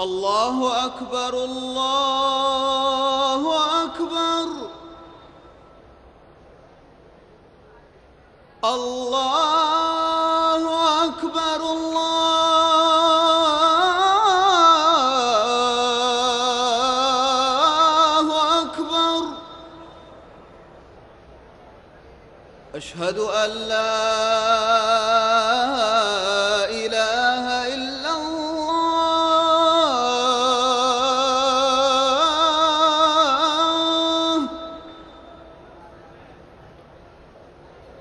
الله أكبر الله أكبر. الله أكبر الله أكبر. أشهد أن لا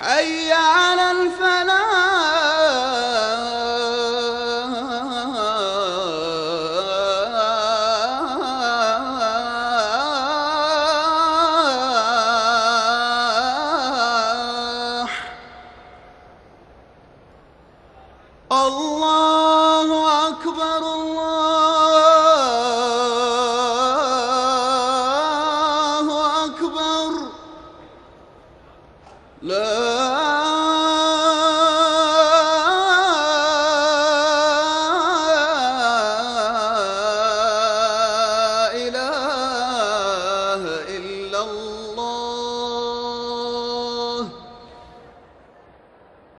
حي على الفلاح. الله. لا